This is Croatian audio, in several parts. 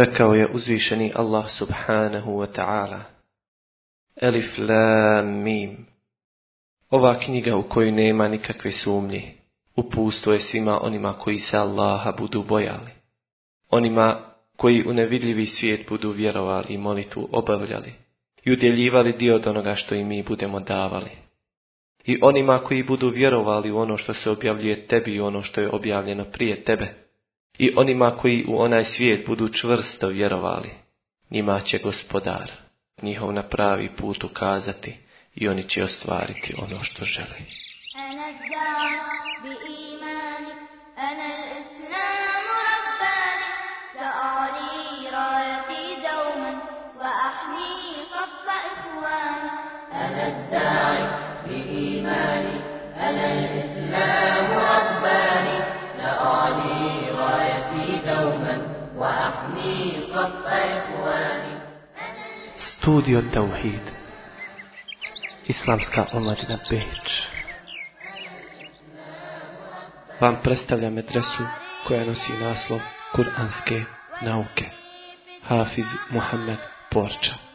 Rekao je uzvišeni Allah subhanahu wa ta'ala. Elif la mim. Ova knjiga u kojoj nema nikakve sumnje, upustvo je svima onima koji se Allaha budu bojali. Onima koji u nevidljivi svijet budu vjerovali i molitvu obavljali i udjeljivali dio od onoga što i mi budemo davali. I onima koji budu vjerovali u ono što se objavljuje tebi i ono što je objavljeno prije tebe. I onima koji u onaj svijet budu čvrsto vjerovali. Njima će gospodar njihov na pravi put ukazati i oni će ostvariti ono što žele. Studio Tauhid. Islamska omladina Beč. Vam predstavlja medresu koja nosi naslov Kur'anske nauke. Hafiz Muhammed Porča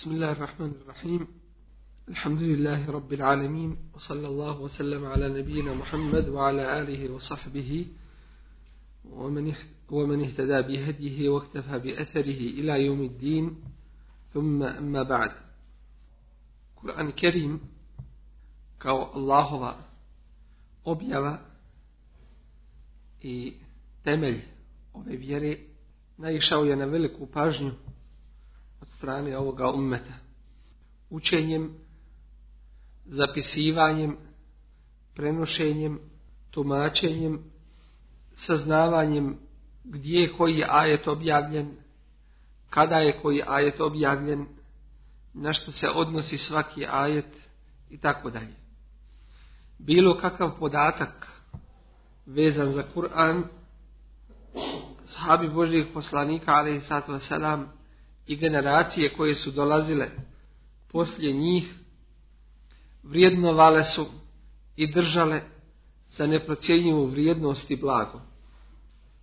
بسم الله الرحمن الرحيم. الحمد لله رب العالمين وصلى الله وسلم على نبينا محمد وعلى آله وصحبه ومن اهتدى بهديه واكتفى بأثره إلى يوم الدين. ثم أما بعد. قرآن كريم kao Allahova objava i temelj ove vjere naišao je na veliku pažnju od strane ovoga ummeta. Učenjem, zapisivanjem, prenošenjem, tumačenjem, saznavanjem gdje je koji ajet objavljen, kada je koji ajet objavljen, na što se odnosi svaki ajet i tako dalje. Bilo kakav podatak vezan za Kur'an, sahabi Božih poslanika, ali i sato selam, i generacije koje su dolazile poslije njih vrijednovale su i držale za neprocjenjivu vrijednost i blago,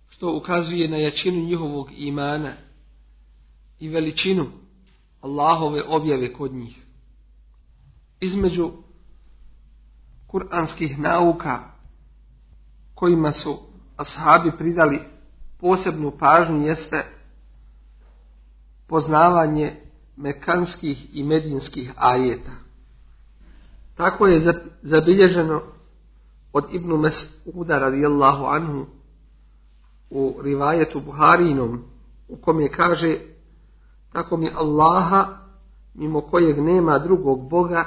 što ukazuje na jačinu njihovog imana i veličinu Allahove objave kod njih. Između kuranskih nauka kojima su ashabi pridali posebnu pažnju jeste poznavanje mekanskih i medinskih ajeta. Tako je zabilježeno od Ibnu Mes'uda radijallahu anhu u rivajetu Buharinom u kom je kaže tako mi Allaha mimo kojeg nema drugog Boga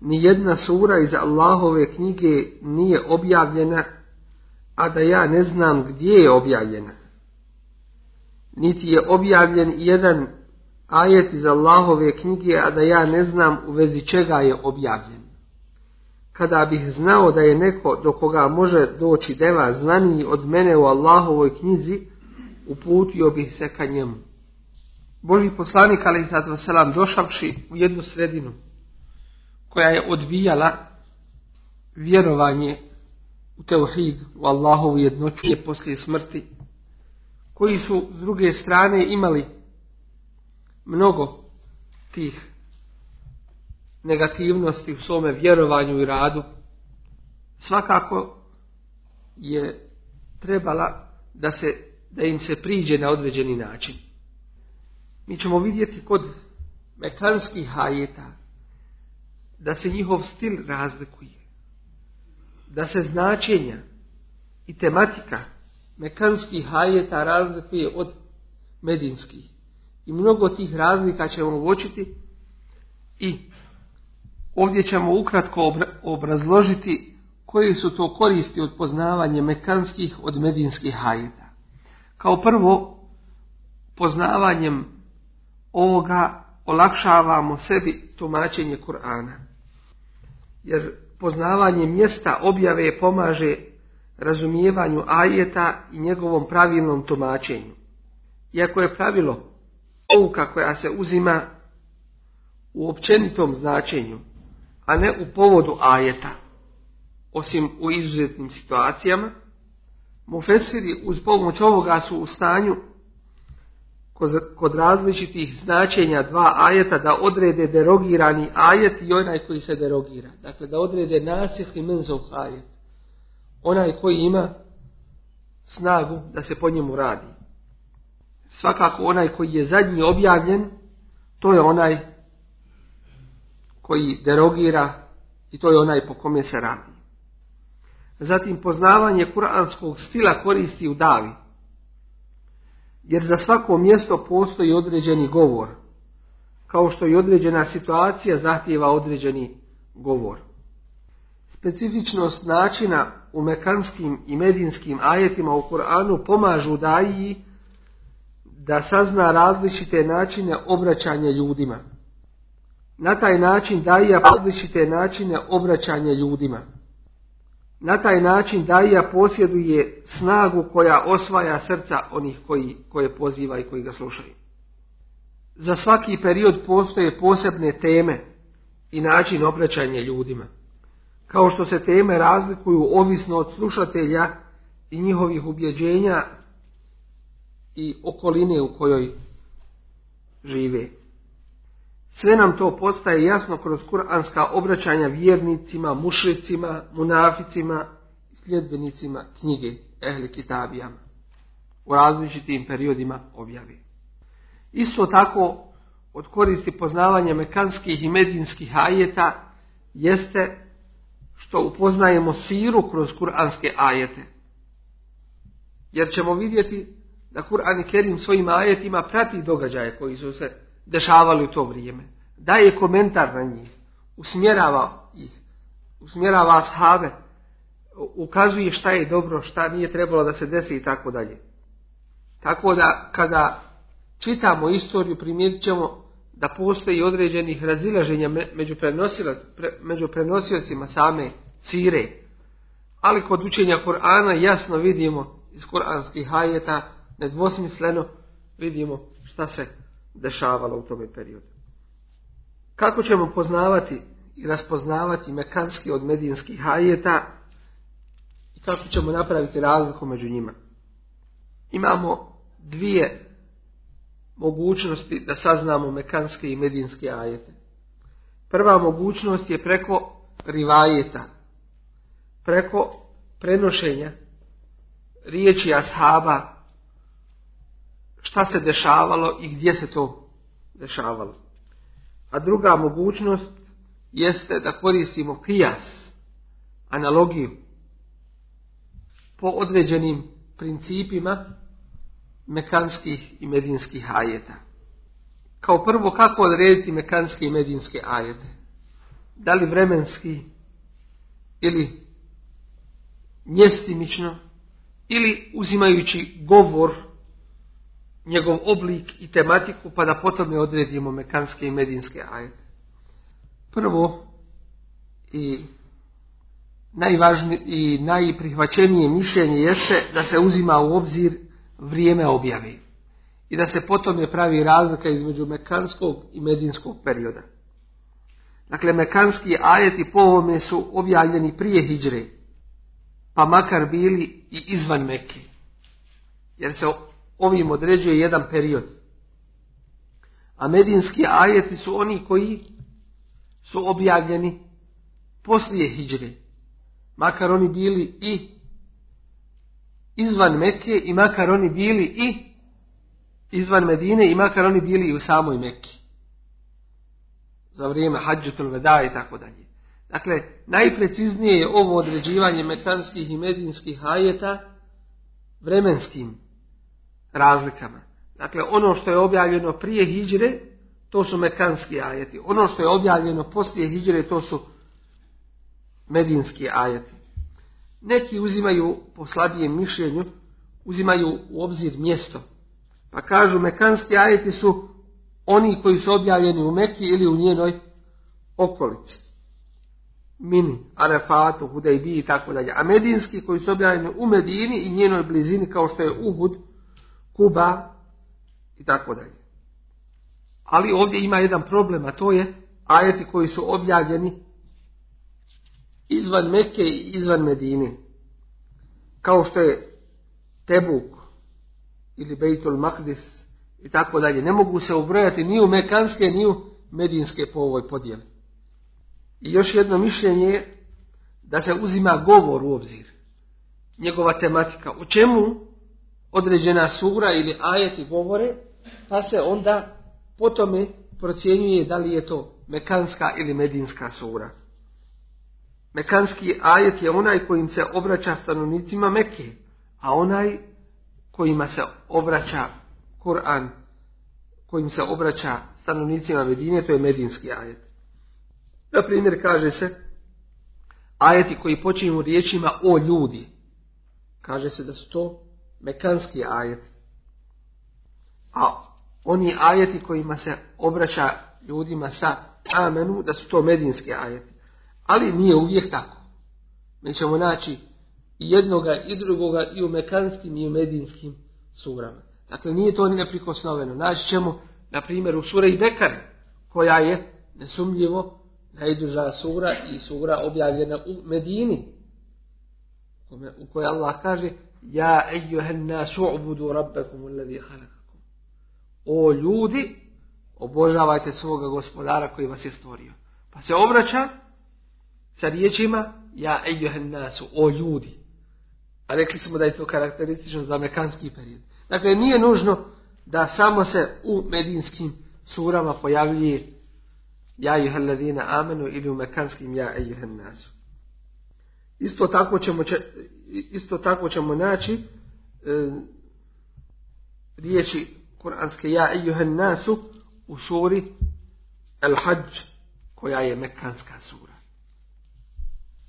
ni jedna sura iz Allahove knjige nije objavljena a da ja ne znam gdje je objavljena niti je objavljen jedan ajet iz Allahove knjige, a da ja ne znam u vezi čega je objavljen. Kada bih znao da je neko do koga može doći deva znaniji od mene u Allahovoj knjizi, uputio bih se ka njemu. Boži poslanik, ali sad selam došavši u jednu sredinu, koja je odbijala vjerovanje u teuhid, u Allahovu jednoću je poslije smrti, koji su s druge strane imali mnogo tih negativnosti u svome vjerovanju i radu, svakako je trebala da, se, da im se priđe na određeni način. Mi ćemo vidjeti kod mekanskih hajeta da se njihov stil razlikuje, da se značenja i tematika mekanskih hajeta razlikuje od medinskih. I mnogo tih razlika ćemo uočiti i ovdje ćemo ukratko obrazložiti koji su to koristi od poznavanja mekanskih od medinskih hajeta. Kao prvo, poznavanjem ovoga olakšavamo sebi tumačenje Kur'ana. Jer poznavanje mjesta objave pomaže razumijevanju ajeta i njegovom pravilnom tumačenju. Iako je pravilo pouka koja se uzima u općenitom značenju, a ne u povodu ajeta, osim u izuzetnim situacijama, mufesiri uz pomoć ovoga su u stanju kod različitih značenja dva ajeta da odrede derogirani ajet i onaj koji se derogira. Dakle, da odrede nasih i menzov ajet. Onaj koji ima snagu da se po njemu radi. Svakako onaj koji je zadnji objavljen, to je onaj koji derogira i to je onaj po kome se radi. Zatim poznavanje kuranskog stila koristi u davi jer za svako mjesto postoji određeni govor, kao što i određena situacija zahtijeva određeni govor. Specifičnost načina u mekanskim i medinskim ajetima u Koranu pomažu daji da sazna različite načine obraćanja ljudima. Na taj način daja različite načine obraćanja ljudima. Na taj način Daija posjeduje snagu koja osvaja srca onih koji, koje poziva i koji ga slušaju. Za svaki period postoje posebne teme i način obraćanja ljudima. Kao što se teme razlikuju ovisno od slušatelja i njihovih ubjeđenja i okoline u kojoj žive. Sve nam to postaje jasno kroz kuranska obraćanja vjernicima, mušricima, munaficima i sljedbenicima knjige Ehli Kitabijama u različitim periodima objavi. Isto tako od koristi poznavanja mekanskih i medinskih ajeta jeste što upoznajemo siru kroz kuranske ajete. Jer ćemo vidjeti da Kur'an i Kerim svojim ajetima prati događaje koji su se dešavali u to vrijeme. Daje komentar na njih, usmjerava ih, usmjerava ashave, ukazuje šta je dobro, šta nije trebalo da se desi i tako dalje. Tako da kada čitamo istoriju primijetit ćemo da postoji određenih razilaženja među, među prenosiocima same cire. Ali kod učenja Korana jasno vidimo iz koranskih hajeta nedvosmisleno vidimo šta se dešavalo u tome periodu. Kako ćemo poznavati i raspoznavati mekanski od medijinskih hajeta i kako ćemo napraviti razliku među njima? Imamo dvije mogućnosti da saznamo mekanske i medijinske ajete. Prva mogućnost je preko rivajeta, preko prenošenja riječi ashaba šta se dešavalo i gdje se to dešavalo. A druga mogućnost jeste da koristimo kijas, analogiju, po određenim principima mekanskih i medinskih ajeta. Kao prvo, kako odrediti mekanske i medinske ajete? Da li vremenski ili mjestimično ili uzimajući govor njegov oblik i tematiku pa da potom ne odredimo mekanske i medinske ajete. Prvo i najvažnije i najprihvaćenije mišljenje jeste da se uzima u obzir vrijeme objave i da se potom je pravi razlika između mekanskog i medinskog perioda. Dakle, mekanski ajeti po ovome su objavljeni prije hijdre, pa makar bili i izvan Mekke. Jer se ovim određuje jedan period. A medinski ajeti su oni koji su objavljeni poslije hijdre. Makar oni bili i izvan Mekke i makar oni bili i izvan Medine i makar oni bili i u samoj Mekki. Za vrijeme hađutul veda i tako dalje. Dakle, najpreciznije je ovo određivanje mekanskih i medinskih ajeta vremenskim razlikama. Dakle, ono što je objavljeno prije hijdžre, to su mekanski ajeti. Ono što je objavljeno poslije hijdžre, to su medinski ajeti. Neki uzimaju, po slabijem mišljenju, uzimaju u obzir mjesto. Pa kažu, mekanski ajeti su oni koji su objavljeni u Meki ili u njenoj okolici. Mini, Arefatu, Hudejbi i tako dalje. A medinski koji su objavljeni u Medini i njenoj blizini kao što je Uhud, Kuba i tako dalje. Ali ovdje ima jedan problem, a to je ajeti koji su objavljeni izvan Mekke i izvan Medine. Kao što je Tebuk ili Bejtul Makdis i tako dalje. Ne mogu se ubrojati ni u mekanske ni u medinske po ovoj podjeli. I još jedno mišljenje je da se uzima govor u obzir. Njegova tematika. U čemu određena sura ili ajeti govore, pa se onda po tome procjenjuje da li je to mekanska ili medinska sura. Mekanski ajet je onaj kojim se obraća stanovnicima Mekke, a onaj kojima se obraća Kur'an, kojim se obraća stanovnicima Medine, to je medinski ajet. Na primjer kaže se ajeti koji počinju riječima o ljudi. Kaže se da su to mekanski ajeti. A oni ajeti kojima se obraća ljudima sa amenu, da su to medinski ajeti. Ali nije uvijek tako. Mi ćemo naći i jednoga i drugoga i u mekanskim i u medinskim surama. Dakle, nije to ni neprikosnoveno. Naći ćemo, na primjer, u sura i Bekar, koja je nesumljivo najduža sura i sura objavljena u Medini, u kojoj Allah kaže Ja ejuhen nasu ubudu rabbekum alladhi halakakum. O ljudi, obožavajte svoga gospodara koji vas je stvorio. Pa se obraća sa riječima Ja ejuhen nasu, o ljudi. A rekli smo da je to karakteristično za mekanski period. Dakle, nije nužno da samo se u medinskim surama pojavljuje ja ladina amenu ili u mekanskim ja ejuhen nasu. Isto tako ćemo, isto tako ćemo naći e, riječi kuranske ja ejuhen nasu u suri El Hajj koja je mekanska sura.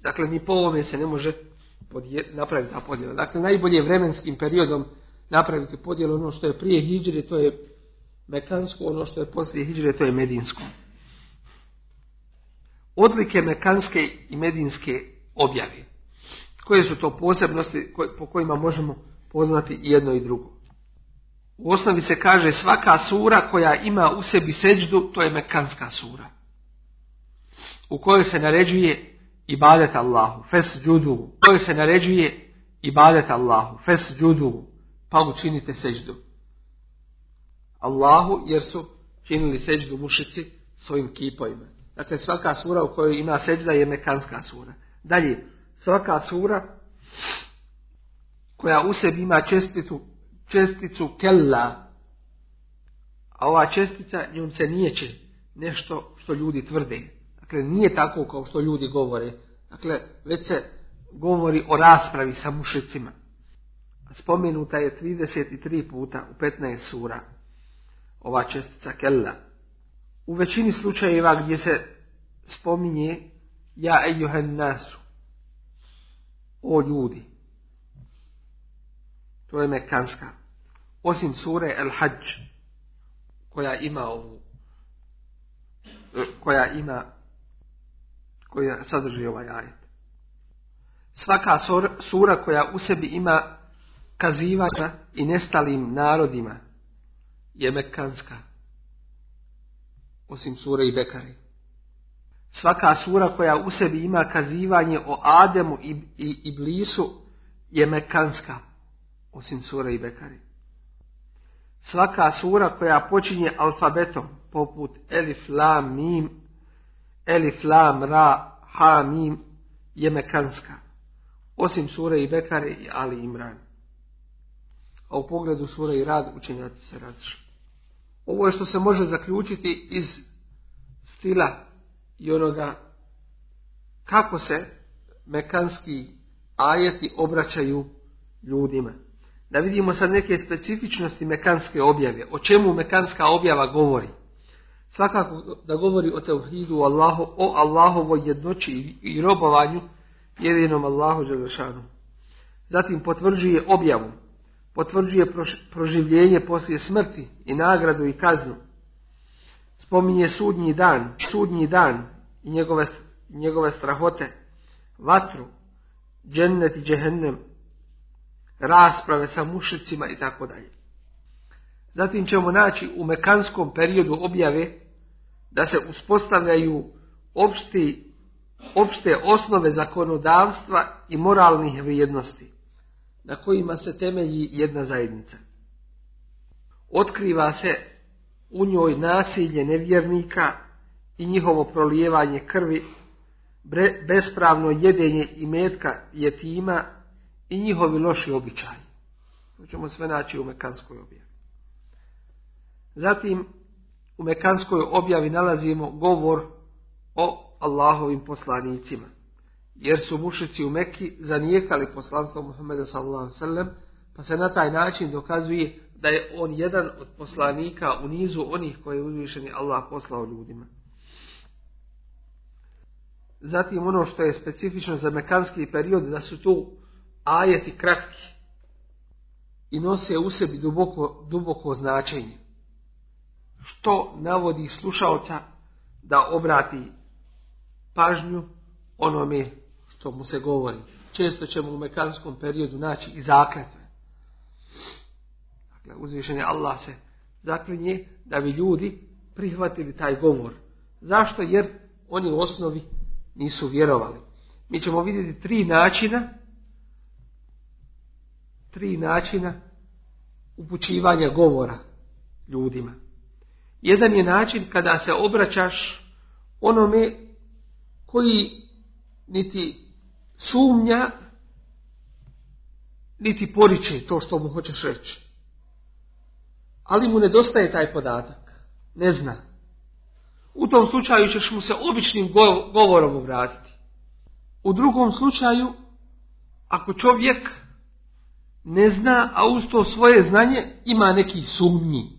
Dakle, ni po ovome se ne može napraviti ta podjela. Dakle, najbolje vremenskim periodom napraviti podjelu ono što je prije hijđre, to je mekansko, ono što je poslije hijđre, to je medinsko. Odlike mekanske i medinske objave. Koje su to posebnosti po kojima možemo poznati jedno i drugo? U osnovi se kaže svaka sura koja ima u sebi seđdu, to je mekanska sura. U kojoj se naređuje ibadet Allahu, fes džudu. U kojoj se naređuje ibadet Allahu, fes džudu, pa učinite seđdu. Allahu, jer su činili seđdu mušici svojim kipovima. Dakle, svaka sura u kojoj ima seđda je mekanska sura. Dalje, svaka sura koja u sebi ima česticu, česticu kella, a ova čestica njom se nijeće nešto što ljudi tvrde. Dakle, nije tako kao što ljudi govore. Dakle, već se govori o raspravi sa mušicima. Spomenuta je 33 puta u 15 sura ova čestica kella. U većini slučajeva gdje se spominje ja ejuhen nasu, o ljudi, to je mekanska, osim sure El Hajj, koja ima ovu, koja ima, koja sadrži ovaj ajet. Svaka sura koja u sebi ima kazivanja i nestalim narodima je mekanska, osim sure i bekari. Svaka sura koja u sebi ima kazivanje o Ademu i, i, i Blisu je mekanska, osim sura i bekari. Svaka sura koja počinje alfabetom, poput Elif, Lam, Mim, Elif, Lam, Ra, Ha, Mim, je mekanska, osim sure i bekari i Ali Imran. A u pogledu sura i rad učenjaci se različiti. Ovo je što se može zaključiti iz stila i onoga kako se mekanski ajeti obraćaju ljudima. Da vidimo sad neke specifičnosti mekanske objave. O čemu mekanska objava govori? Svakako da govori o teuhidu Allahu, o Allahovoj jednoći i robovanju jedinom Allahu Đelešanu. Zatim potvrđuje objavu, potvrđuje proživljenje poslije smrti i nagradu i kaznu. Spominje sudnji dan, sudnji dan i njegove njegove strahote, vatru, džennet i džehennem, rasprave sa mušicima i tako dalje. Zatim ćemo naći u mekanskom periodu objave da se uspostavljaju opšti, opšte osnove zakonodavstva i moralnih vrijednosti na kojima se temelji jedna zajednica. Otkriva se u njoj nasilje nevjernika i njihovo prolijevanje krvi, bespravno jedenje i metka jetima i njihovi loši običaji. To ćemo sve naći u Mekanskoj objavi. Zatim u Mekanskoj objavi nalazimo govor o Allahovim poslanicima. Jer su mušici u Meki zanijekali poslanstvo Muhammeda sallallahu pa se na taj način dokazuje da je on jedan od poslanika u nizu onih koje je uzvišeni Allah poslao ljudima. Zatim ono što je specifično za mekanski period, da su tu ajeti kratki i nose u sebi duboko, duboko značenje. Što navodi slušalca da obrati pažnju onome što mu se govori. Često ćemo u mekanskom periodu naći i zakletve. Dakle, uzvišenje Allah se zaklinje da bi ljudi prihvatili taj govor. Zašto? Jer oni u osnovi nisu vjerovali. Mi ćemo vidjeti tri načina tri načina upućivanja govora ljudima. Jedan je način kada se obraćaš onome koji niti sumnja, niti poriče to što mu hoćeš reći. Ali mu nedostaje taj podatak. Ne zna. U tom slučaju ćeš mu se običnim govorom obratiti. U drugom slučaju, ako čovjek ne zna, a uz to svoje znanje ima neki sumnji.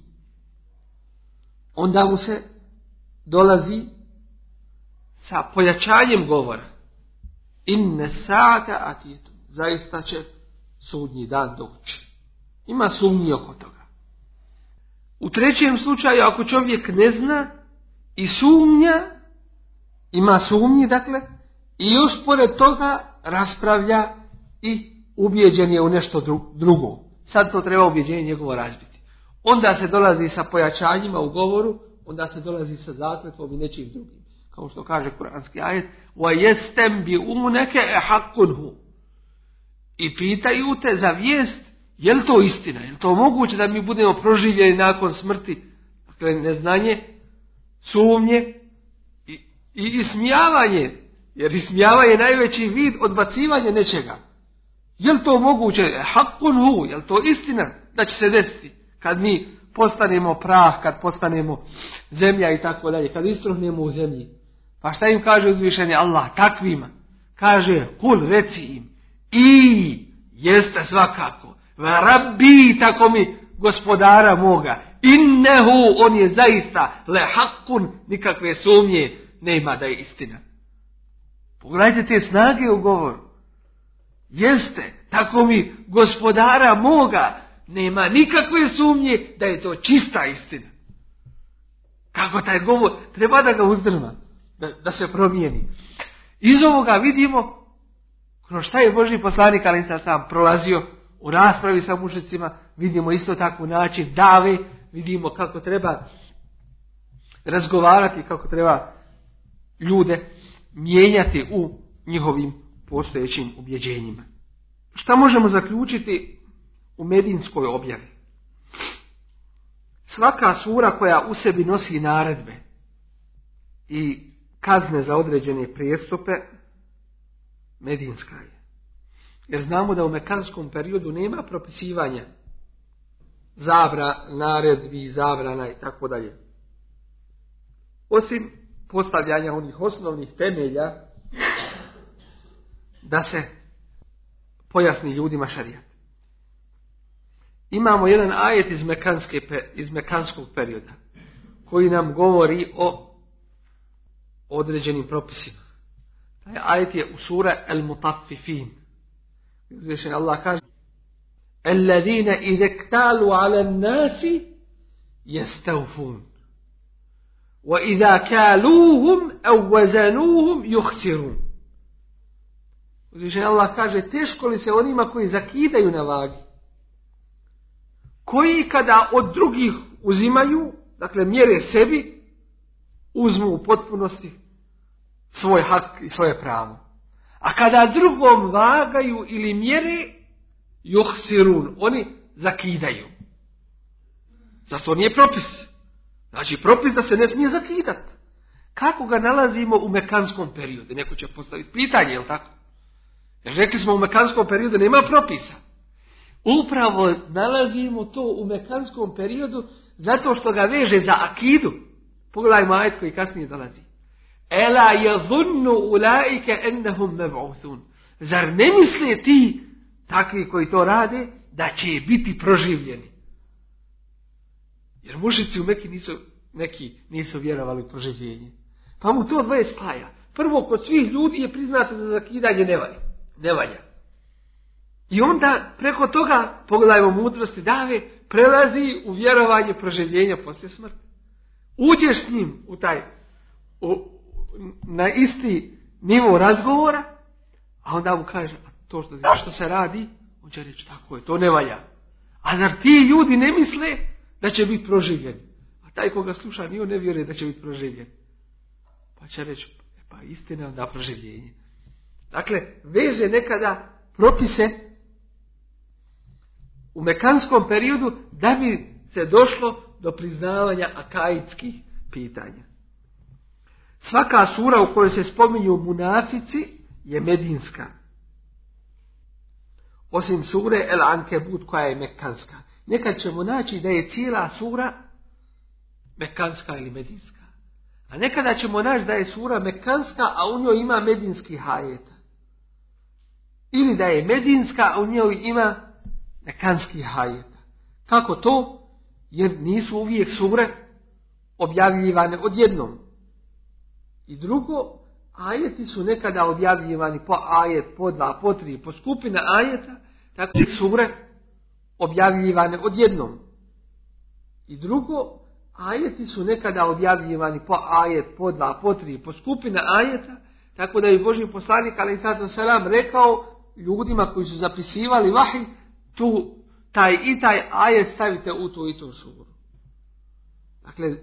Onda mu se dolazi sa pojačanjem govora. Inne sa'ata atijetu. Zaista će sudnji dan doći. Ima sumnji oko toga. U trećem slučaju, ako čovjek ne zna i sumnja, ima sumnji, dakle, i još pored toga raspravlja i ubijeđen je u nešto drugo. Sad to treba ubjeđenje njegovo razbiti Onda se dolazi sa pojačanjima u govoru, onda se dolazi sa zakletvom i nečim drugim. Kao što kaže kuranski ajet, وَيَسْتَمْ بِعُمُنَكَ اَحَقُنْهُ I pitaju te za vijest, je li to istina? Je li to moguće da mi budemo proživljeni nakon smrti? Dakle, neznanje, sumnje i, i ismijavanje. Jer ismijavanje je najveći vid odbacivanja nečega. Je li to moguće? Hakun hu, je li to istina da će se desiti? Kad mi postanemo prah, kad postanemo zemlja i tako dalje, kad istruhnemo u zemlji. Pa šta im kaže uzvišeni Allah? Takvima. Kaže, kul reci im. I jeste svakako. Rabbi, tako mi gospodara moga. Innehu, on je zaista le hakun, nikakve sumnje nema da je istina. Pogledajte te snage u govoru. Jeste, tako mi gospodara moga, nema nikakve sumnje da je to čista istina. Kako taj govor, treba da ga uzdrma, da, da se promijeni. Iz ovoga vidimo kroz šta je Boži poslanik ali sam prolazio u raspravi sa mušicima, vidimo isto tako način dave, vidimo kako treba razgovarati, kako treba ljude mijenjati u njihovim postojećim ubjeđenjima. Šta možemo zaključiti u medinskoj objavi? Svaka sura koja u sebi nosi naredbe i kazne za određene prijestupe, medinska je. Jer znamo da u mekanskom periodu nema propisivanja zabra, naredbi, zabrana i tako dalje. Osim postavljanja onih osnovnih temelja da se pojasni ljudima šarijat imamo jedan ajet iz, mekanske, iz mekanskog perioda koji nam govori o određenim propisima. Taj ajet je u sura El Mutaffifin. Uzvišen Allah kaže Alladine izektalu ala nasi jestavfun. Wa iza kaluhum au vazanuhum juhsirun. Uzvišen Allah kaže teško li se onima koji zakidaju na vagi koji kada od drugih uzimaju, dakle mjere sebi, uzmu u potpunosti svoj hak i svoje pravo. A kada drugom vagaju ili mjere, juhsirun, oni zakidaju. Zato nije propis. Znači propis da se ne smije zakidati. Kako ga nalazimo u mekanskom periodu? Neko će postaviti pitanje, jel tako? Jer rekli smo u mekanskom periodu nema propisa. Upravo nalazimo to u mekanskom periodu zato što ga veže za akidu. Pogledajmo ajet koji kasnije dolazi. Ela zunnu ulaike ennehum meb'uthun. Zar ne misle ti, takvi koji to rade, da će biti proživljeni? Jer mušici u Meki nisu, neki nisu vjerovali u proživljenje. Pa mu to dvoje spaja. Prvo, kod svih ljudi je priznato da zakidanje ne valja. Ne valja. I onda preko toga, pogledajmo mudrosti dave, prelazi u vjerovanje proživljenja poslije smrti. Uđeš s njim u taj, u, na isti nivo razgovora, a onda mu kaže, a to što, što se radi, on će reći, tako je, to ne valja. A zar ti ljudi ne misle da će biti proživljen? A taj koga sluša, nije ne vjeruje da će biti proživljen. Pa će reći, e, pa istina da proživljenje. Dakle, veže nekada propise u mekanskom periodu da bi se došlo do priznavanja akaidskih pitanja. Svaka sura u kojoj se spominju munafici je medinska. Osim sure El Ankebut koja je mekanska. Nekad ćemo naći da je cijela sura mekanska ili medinska. A nekada ćemo naći da je sura mekanska, a u njoj ima medinski hajeta. Ili da je medinska, a u njoj ima mekanski hajeta. Kako to? Jer nisu uvijek sure objavljivane odjednom. I drugo, ajeti su nekada objavljivani po ajet, po dva, po tri, po skupina ajeta, tako sure objavljivane odjednom. I drugo, ajeti su nekada objavljivani po ajet, po dva, po tri, po skupina ajeta, tako da je Božji poslanik, ali sad selam, rekao ljudima koji su zapisivali vahi, tu, taj i taj ajet stavite u tu i tu suru. Dakle,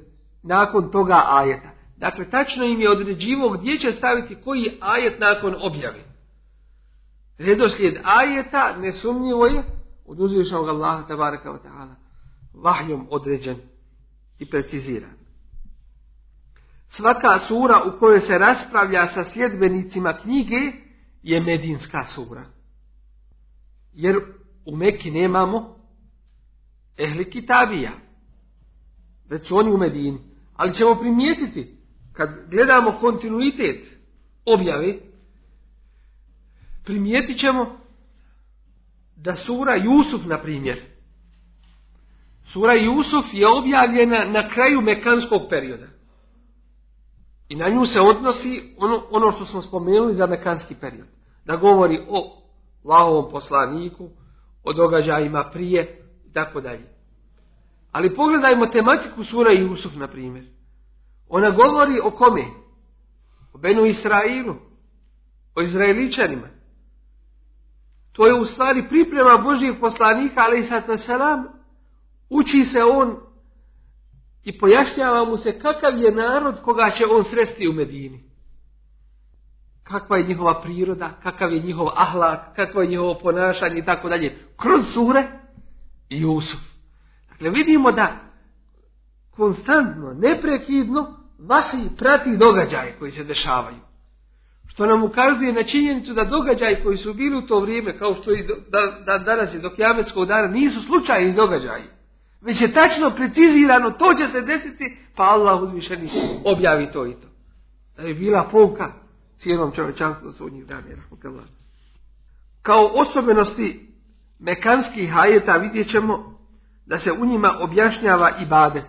nakon toga ajeta. Dakle, tačno im je određivo gdje će staviti koji ajet nakon objave. Redoslijed ajeta nesumnjivo je od uzvišenog Allaha tabaraka wa ta'ala vahljom određen i preciziran. Svaka sura u kojoj se raspravlja sa sljedbenicima knjige je medinska sura. Jer u Meki nemamo ehli kitabija. Već su oni u Medini. Ali ćemo primijetiti kad gledamo kontinuitet objave, primijetit ćemo da sura Jusuf, na primjer, sura Jusuf je objavljena na kraju mekanskog perioda. I na nju se odnosi ono, ono što smo spomenuli za mekanski period. Da govori o Lahovom poslaniku, o događajima prije i tako dalje. Ali pogledajmo tematiku sura Jusuf, na primjer. Ona govori o kome? O Benu Israilu. O Izraeličanima. To je u stvari priprema Božijeg poslanika, ali i salam, uči se on i pojašnjava mu se kakav je narod koga će on sresti u Medini. Kakva je njihova priroda, kakav je njihov ahlak, kakvo je njihovo ponašanje i tako dalje. Kroz sure i Jusuf. Dakle, vidimo da konstantno, neprekidno vahi prati događaje koji se dešavaju. Što nam ukazuje na činjenicu da događaji koji su bili u to vrijeme, kao što i da, da, danas je do kjametskog dana, nisu slučajni događaji. Već je tačno precizirano, to će se desiti, pa Allah uzvišeni objavi to i to. Da je bila pouka cijelom čovečanstvu sudnjih dana. Kao osobenosti mekanskih hajeta vidjet ćemo da se u njima objašnjava ibadet.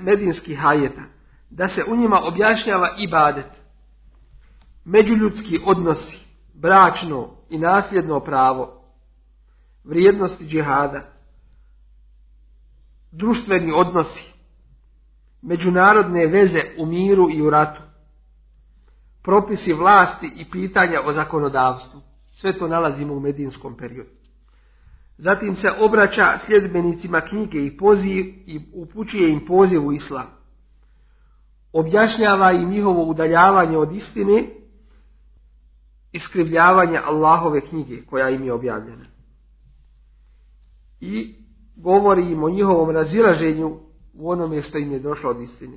Medinskih hajeta, da se u njima objašnjava ibadet, međuljudski odnosi, bračno i nasljedno pravo, vrijednosti džihada, društveni odnosi, međunarodne veze u miru i u ratu, propisi vlasti i pitanja o zakonodavstvu. Sve to nalazimo u medinskom periodu. Zatim se obraća sljedbenicima knjige i, poziv, i upućuje im poziv u islam. Objašnjava im njihovo udaljavanje od istine, iskrivljavanje Allahove knjige koja im je objavljena. I govori im o njihovom razilaženju u onome što im je došlo od istine.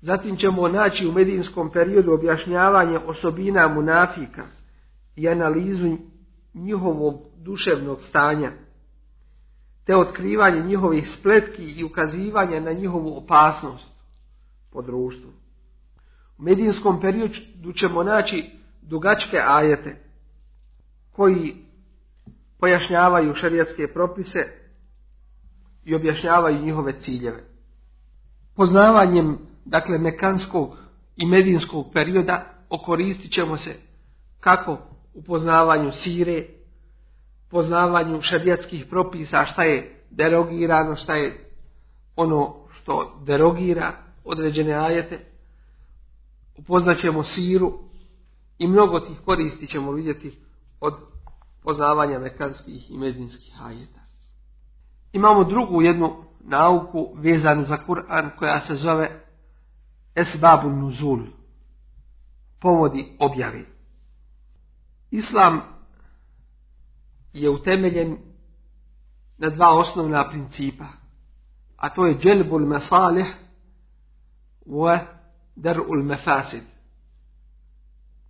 Zatim ćemo naći u medinskom periodu objašnjavanje osobina munafika i analizu njihovog duševnog stanja, te otkrivanje njihovih spletki i ukazivanje na njihovu opasnost po društvu. U medijinskom periodu ćemo naći dugačke ajete koji pojašnjavaju šarijatske propise i objašnjavaju njihove ciljeve. Poznavanjem, dakle, mekanskog i medinskog perioda okoristit ćemo se kako u poznavanju sire, poznavanju šarijatskih propisa, šta je derogirano, šta je ono što derogira određene ajete, upoznat ćemo siru i mnogo tih koristi ćemo vidjeti od poznavanja mekanskih i medinskih ajeta. Imamo drugu jednu nauku vezanu za Kur'an koja se zove Esbabun Nuzul, povodi objavi. Islam je utemeljen na dva osnovna principa, a to je dželbul masalih wa dar'ul mafasid.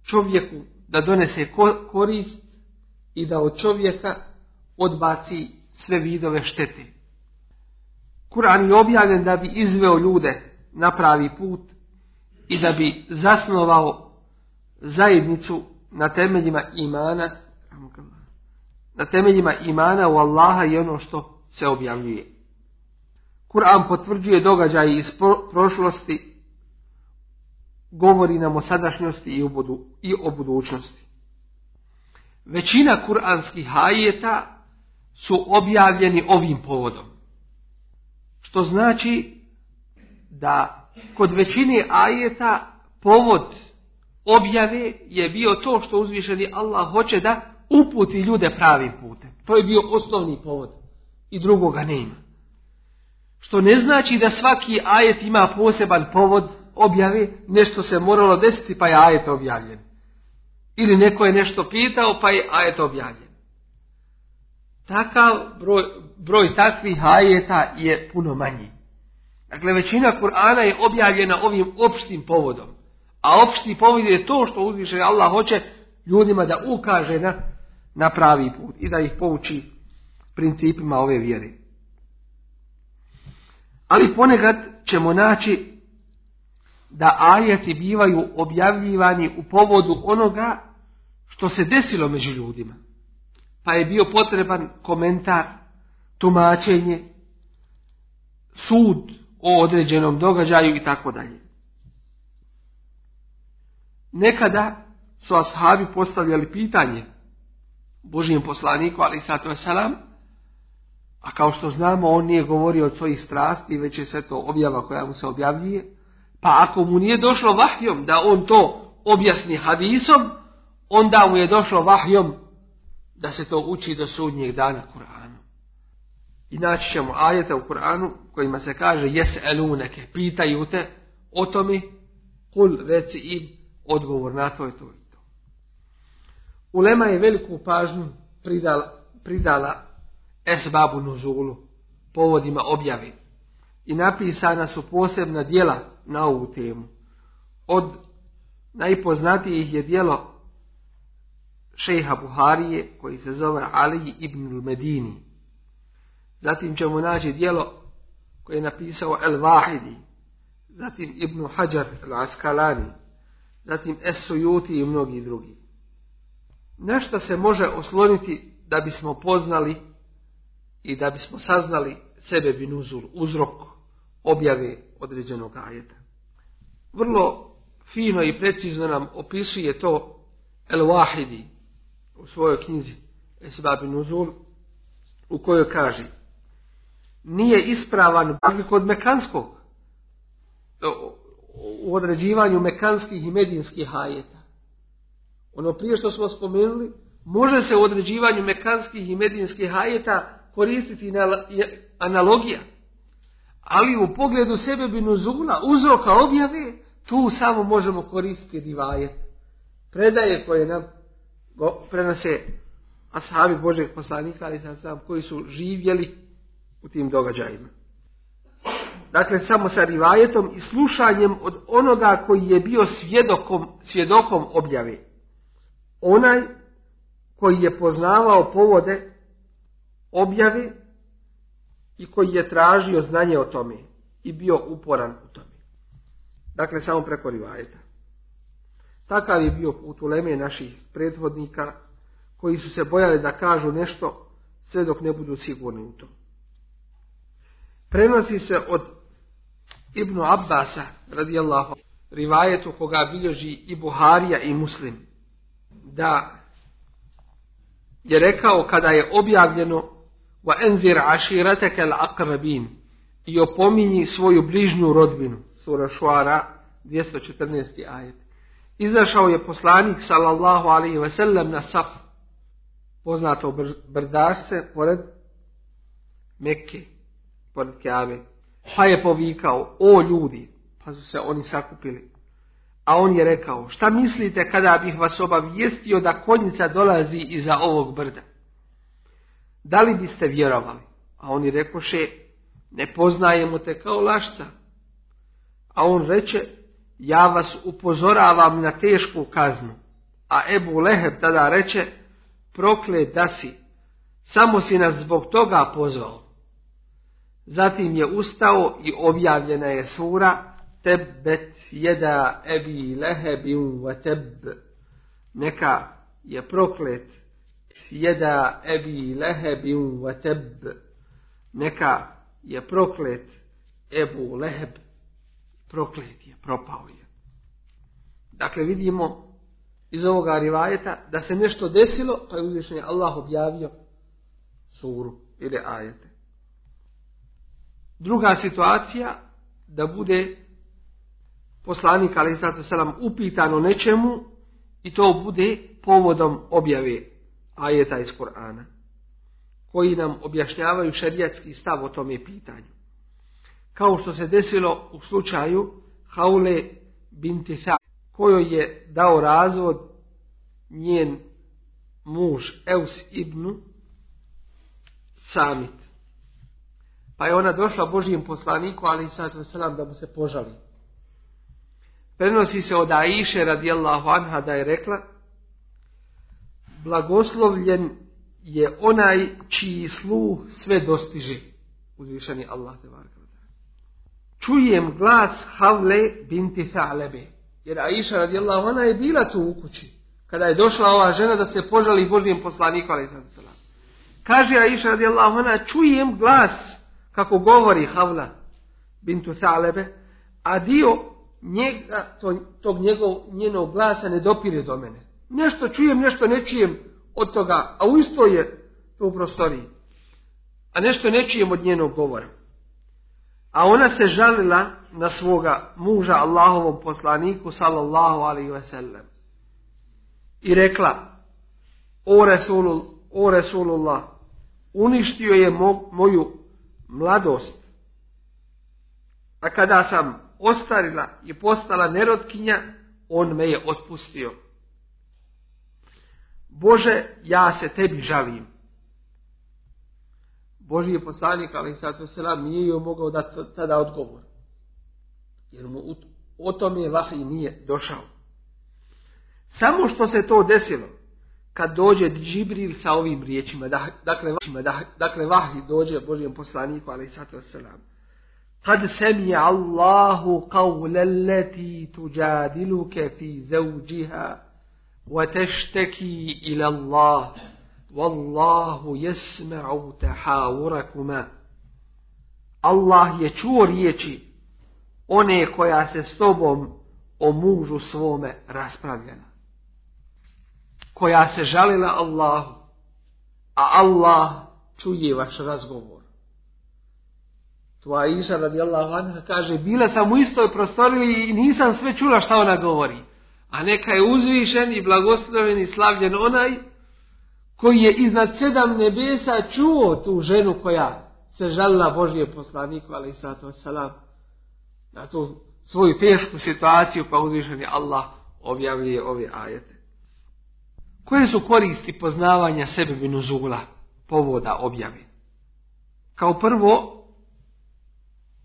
Čovjeku da donese korist i da od čovjeka odbaci sve vidove štete. Kur'an je objavljen da bi izveo ljude na pravi put i da bi zasnovao zajednicu na temeljima imana na temeljima imana u Allaha i ono što se objavljuje. Kur'an potvrđuje događaje iz prošlosti, govori nam o sadašnjosti i, o budućnosti. Većina kuranskih hajeta su objavljeni ovim povodom. Što znači da kod većine ajeta povod objave je bio to što uzvišeni Allah hoće da uputi ljude pravim putem. To je bio osnovni povod i drugoga nema. Što ne znači da svaki ajet ima poseban povod objave, nešto se moralo desiti pa je ajet objavljen. Ili neko je nešto pitao pa je ajet objavljen. Takav broj, broj takvih ajeta je puno manji. Dakle, većina Kur'ana je objavljena ovim opštim povodom. A opšti povod je to što uzviše Allah hoće ljudima da ukaže na na pravi put i da ih pouči principima ove vjere. Ali ponekad ćemo naći da ajeti bivaju objavljivani u povodu onoga što se desilo među ljudima. Pa je bio potreban komentar, tumačenje, sud o određenom događaju i tako dalje. Nekada su ashabi postavljali pitanje Božijem poslaniku, ali sato salam, a kao što znamo, on nije govorio od svojih strasti, već je sve to objava koja mu se objavljuje. Pa ako mu nije došlo vahjom da on to objasni hadisom, onda mu je došlo vahjom da se to uči do sudnjeg dana Kur'anu. I naći ćemo ajeta u Kur'anu kojima se kaže jes eluneke, pitaju te o tome, kul reci im, odgovor na to je to. Ulema je veliku pažnju pridala, pridala esbabu nuzulu, povodima objavi. I napisana su posebna dijela na ovu temu. Od najpoznatijih je dijelo šeha Buharije koji se zove Ali ibn Medini. Zatim ćemo naći dijelo koje je napisao El Vahidi, zatim Ibn Hajar El Askalani, zatim Es Sujuti i mnogi drugi. Nešto se može osloniti da bismo poznali i da bismo saznali sebe binuzur, uzrok objave određenog ajeta. Vrlo fino i precizno nam opisuje to El Wahidi u svojoj knjizi Nuzul u kojoj kaže nije ispravan kod Mekanskog u određivanju mekanskih i medinskih ajeta. Ono prije što smo spomenuli, može se u određivanju mekanskih i medinskih ajeta koristiti analogija. Ali u pogledu sebe bi uzroka objave, tu samo možemo koristiti rivajet. Predaje koje nam prenose ashabi Božeg poslanika, ali sam koji su živjeli u tim događajima. Dakle, samo sa rivajetom i slušanjem od onoga koji je bio svjedokom, svjedokom objave. Onaj koji je poznavao povode objave i koji je tražio znanje o tome i bio uporan u tome. Dakle, samo preko rivajeta. Takav je bio put uleme naših prethodnika koji su se bojali da kažu nešto sve dok ne budu sigurni u to. Prenosi se od Ibnu Abbasa radijallahu rivajetu koga bilježi i Buharija i Muslim da je rekao kada je objavljeno wa enzir aširateke al i opominji svoju bližnju rodbinu sura Šuara 214. ajet izašao je poslanik sallallahu alaihi sellem na saf poznato brdašce pored Mekke pored Kjabe pa je povikao o ljudi pa su se oni sakupili a on je rekao, šta mislite kada bih vas obavijestio da konjica dolazi iza ovog brda? Da li biste vjerovali? A oni rekoše, ne poznajemo te kao lašca. A on reče, ja vas upozoravam na tešku kaznu. A Ebu Leheb tada reče, proklet da si, samo si nas zbog toga pozvao. Zatim je ustao i objavljena je sura Tebet jeda ebi lehebim wa teb. Neka je proklet jeda ebi lehebim wa teb. Neka je proklet Ebu Leheb. Proklet je, propao je. Dakle, vidimo iz ovoga rivajeta da se nešto desilo, pa je uzvišenje Allah objavio suru ili ajete. Druga situacija, da bude poslanik ali selam upitan o nečemu i to bude povodom objave ajeta iz Korana koji nam objašnjavaju šerijatski stav o tome pitanju. Kao što se desilo u slučaju Haule binti Sa, kojoj je dao razvod njen muž Eus ibn Samit. Pa je ona došla Božijem poslaniku, ali sad selam da mu se požali. Prenosi se od Aiše radijallahu anha da je rekla Blagoslovljen je onaj čiji sluh sve dostiže. Uzvišeni Allah te Čujem glas Havle binti Thalebe. Jer Aisha radijallahu anha je bila tu u kući. Kada je došla ova žena da se požali Božijem poslaniku ali Kaže Aisha radijallahu anha čujem glas kako govori Havla bintu Thalebe a dio njega, to, tog njegov, njenog glasa ne dopire do mene. Nešto čujem, nešto ne čujem od toga, a u isto je to u prostoriji. A nešto ne čujem od njenog govora. A ona se žalila na svoga muža Allahovom poslaniku sallallahu alaihi ve sellem. I rekla, o, Resulul, o Resulullah, uništio je moju mladost. A kada sam ostarila i postala nerotkinja, on me je otpustio. Bože, ja se tebi žalim. Boži je poslanik, ali sad se nije joj mogao dati tada odgovor. Jer mu o tome vahij nije došao. Samo što se to desilo, kad dođe Džibril sa ovim riječima, dakle, dakle vahi dođe Božijem poslaniku, ali sato selam. Kad semje Allahu qawle leti tuđadiluke fi zauđiha, wa tešteki ila Allah, wallahu jesma'u tahawurakuma. Allah je čuo riječi one koja se s tobom o mužu svome raspravljena. Koja se žalila Allahu, a Allah čuje vaš razgovor. Tu Aisha radijallahu anha kaže, bila sam u istoj prostoriji i nisam sve čula šta ona govori. A neka je uzvišen i blagosloven i slavljen onaj koji je iznad sedam nebesa čuo tu ženu koja se žalila Božije poslaniku, ali i sato salam, na tu svoju tešku situaciju, pa uzvišen je Allah objavljuje ove ajete. Koje su koristi poznavanja sebe minuzula, povoda objave? Kao prvo,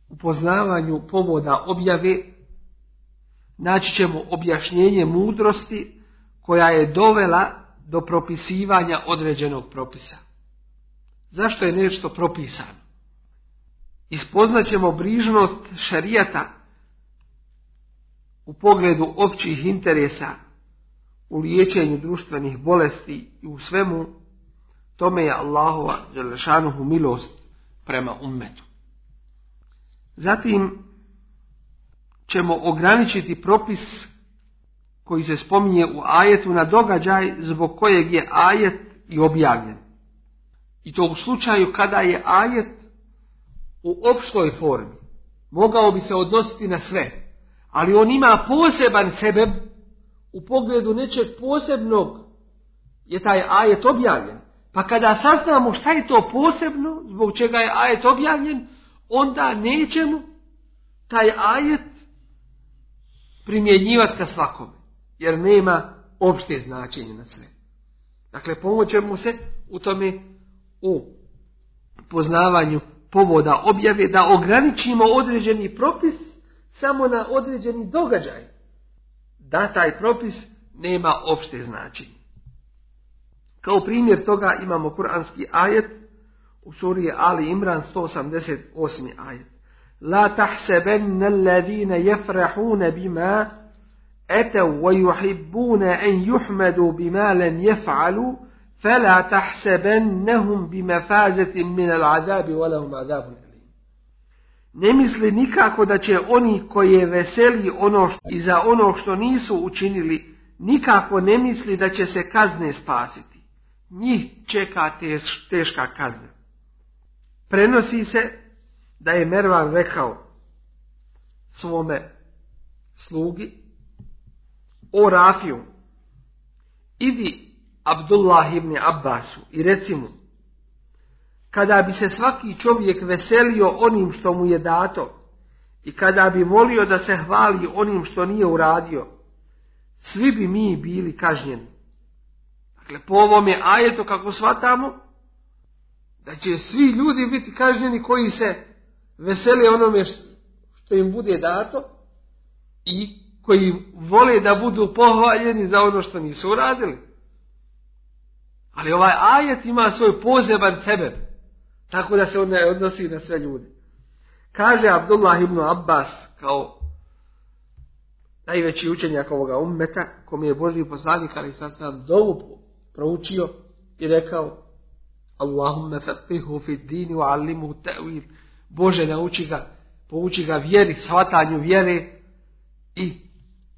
u poznavanju povoda objave naći ćemo objašnjenje mudrosti koja je dovela do propisivanja određenog propisa. Zašto je nešto propisano? Ispoznat ćemo brižnost šarijata u pogledu općih interesa u liječenju društvenih bolesti i u svemu tome je Allahova Đelešanuhu milost prema ummetu. Zatim ćemo ograničiti propis koji se spominje u ajetu na događaj zbog kojeg je ajet i objavljen. I to u slučaju kada je ajet u opštoj formi. Mogao bi se odnositi na sve. Ali on ima poseban sebe u pogledu nečeg posebnog je taj ajet objavljen. Pa kada saznamo šta je to posebno, zbog čega je ajet objavljen, onda nećemo taj ajet primjenjivati ka svakome. Jer nema opšte značenje na sve. Dakle, pomoćemo se u tome u poznavanju povoda objave da ograničimo određeni propis samo na određeni događaj. Da taj propis nema opšte značenje. Kao primjer toga imamo kuranski ajet u suri Ali Imran 188. ajet. La tahsebenna alladhina jefrahuna bima etav wa yuhibbuna an yuhmadu bima lam jef'alu فلا تحسبنهم بمفازة من العذاب ولهم عذاب أليم Ne misli nikako da će oni koje veseli ono što, i za ono što nisu učinili, nikako ne misli da će se kazne spasiti. Njih čeka teš, teška kazna. Prenosi se da je Mervan rekao svome slugi, o Rafiju, idi Abdullah ibn Abbasu i reci mu, kada bi se svaki čovjek veselio onim što mu je dato i kada bi molio da se hvali onim što nije uradio, svi bi mi bili kažnjeni. Dakle, po ovome ajetu kako shvatamo, da će svi ljudi biti kažnjeni koji se vesele onome što im bude dato i koji vole da budu pohvaljeni za ono što nisu uradili. Ali ovaj ajet ima svoj poseban sebe. Tako da se on ne odnosi na sve ljude. Kaže Abdullah ibn Abbas kao najveći učenjak ovoga ummeta, kom je Boži poslanik, ali sad sam dovu proučio i rekao Allahumma faqihu fi dini wa allimuhu ta'wil. Bože nauči ga, pouči ga vjeri, shvatanju vjere i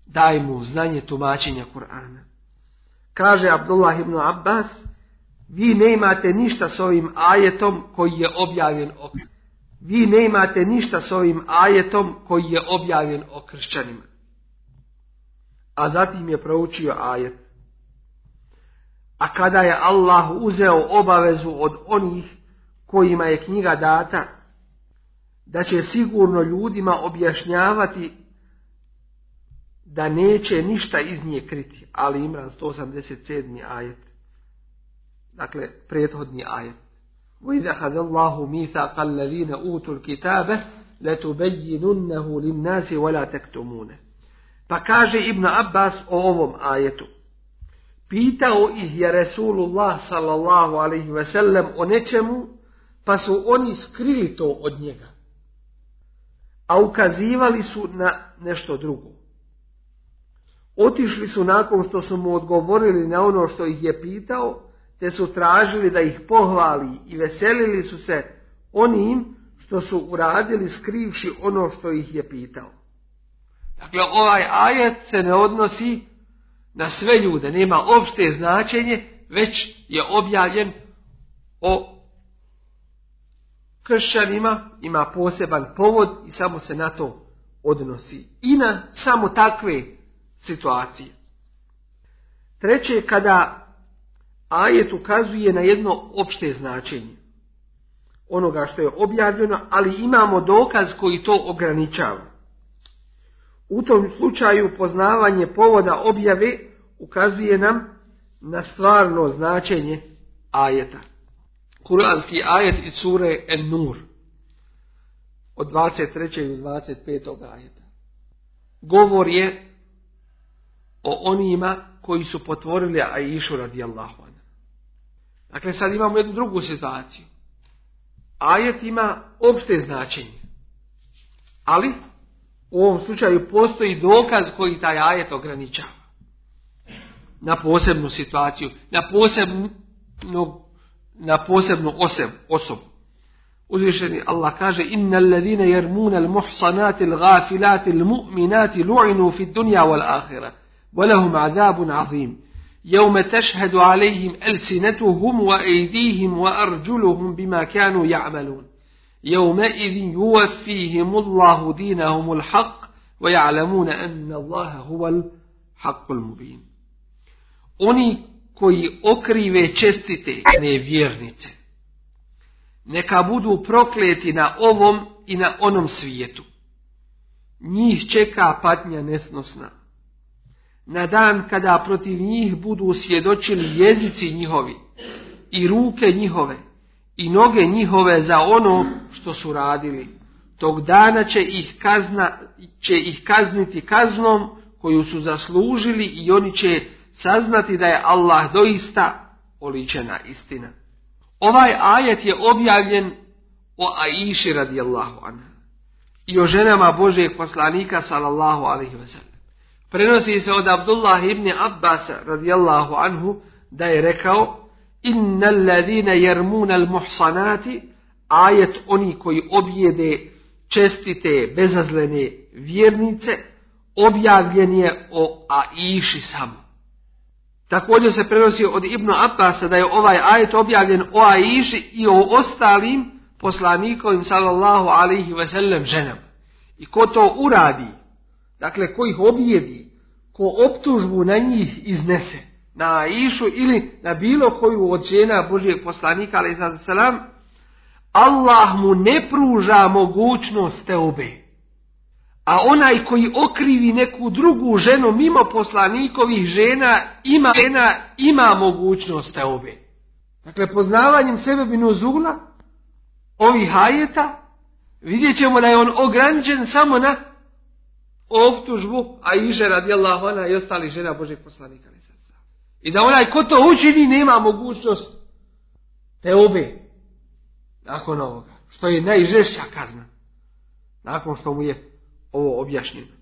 daj mu znanje tumačenja Kur'ana. Kaže Abdullah ibn Abbas, vi ne imate ništa s ovim ajetom koji je objavljen o Vi ne imate ništa s ovim ajetom koji je objavljen o kršćanima. A zatim je proučio ajet. A kada je Allah uzeo obavezu od onih kojima je knjiga data, da će sigurno ljudima objašnjavati da neće ništa iz nje kriti. Ali Imran 187. ajet. Dakle, prethodni ajet. وَإِذَا خَذَ اللَّهُ مِيثَاقَ الَّذِينَ أُوتُوا الْكِتَابَ لَتُبَيِّنُنَّهُ لِلنَّاسِ وَلَا تَكْتُمُونَ Pa kaže Ibn Abbas o ovom ajetu. Pitao ih je Resulullah sallallahu alaihi ve sellem o nečemu, pa su oni skrili to od njega. A ukazivali su na nešto drugo. Otišli su nakon što su mu odgovorili na ono što ih je pitao, te su tražili da ih pohvali i veselili su se onim što su uradili skrivši ono što ih je pitao. Dakle, ovaj ajet se ne odnosi na sve ljude, nema opšte značenje, već je objavljen o kršćanima ima poseban povod i samo se na to odnosi. I na samo takve situacije. Treće, kada ajet ukazuje na jedno opšte značenje onoga što je objavljeno, ali imamo dokaz koji to ograničava. U tom slučaju poznavanje povoda objave ukazuje nam na stvarno značenje ajeta. Kuranski ajet iz sure En-Nur od 23. do 25. ajeta. Govor je o onima koji su potvorili Aishu radijallahu. Dakle, sad imamo jednu drugu situaciju. Ajet ima opšte značenje. Ali, u ovom slučaju postoji dokaz koji taj ajet ograničava. Na posebnu situaciju, na posebnu, na posebnu osobu. Uzvišeni Allah kaže Inna alladhina yarmuna al-muhsanati al-ghafilati al-mu'minati lu'inu fi dunya wal akhirah wa lahum 'adhabun 'azim يوم تشهد عليهم ألسنتهم وأيديهم وأرجلهم بما كانوا يعملون يومئذ يوفيهم الله دينهم الحق ويعلمون أن الله هو الحق المبين Oni koji okrive čestite nevjernice, neka budu prokleti na ovom i na onom svijetu. Njih čeka patnja nesnosna. Na dan kada protiv njih budu svjedočili jezici njihovi i ruke njihove i noge njihove za ono što su radili. Tog dana će ih, kazna, će ih kazniti kaznom koju su zaslužili i oni će saznati da je Allah doista oličena istina. Ovaj ajet je objavljen o Aiši radijallahu anha i o ženama Božeg poslanika sallallahu alaihi wa sallam. Prenosi se od Abdullah ibn Abbas radijallahu anhu da je rekao Inna alladhina jermuna al-muhsanati ajet oni koji objede čestite, bezazlene vjernice objavljen je o Aiši samo. Također se prenosi od Ibnu Abbasa da je ovaj ajet objavljen o Aiši i o ostalim poslanikovim sallallahu alaihi sellem ženama. I ko to uradi, dakle ko ih objedi, ko optužbu na njih iznese, na Aišu ili na bilo koju od žena Božijeg poslanika alaihi sallam, Allah mu ne pruža mogućnost te obe. A onaj koji okrivi neku drugu ženu mimo poslanikovih žena ima, žena, ima mogućnost te ove. Dakle, poznavanjem sebe binuzula, ovih hajeta, vidjet ćemo da je on ograničen samo na optužbu, a iže radijallahu ona i ostali žena Božeg poslanika. I da onaj ko to učini nema mogućnost te obe nakon ovoga, što je najžešća kazna, nakon što mu je ovo objašnjeno.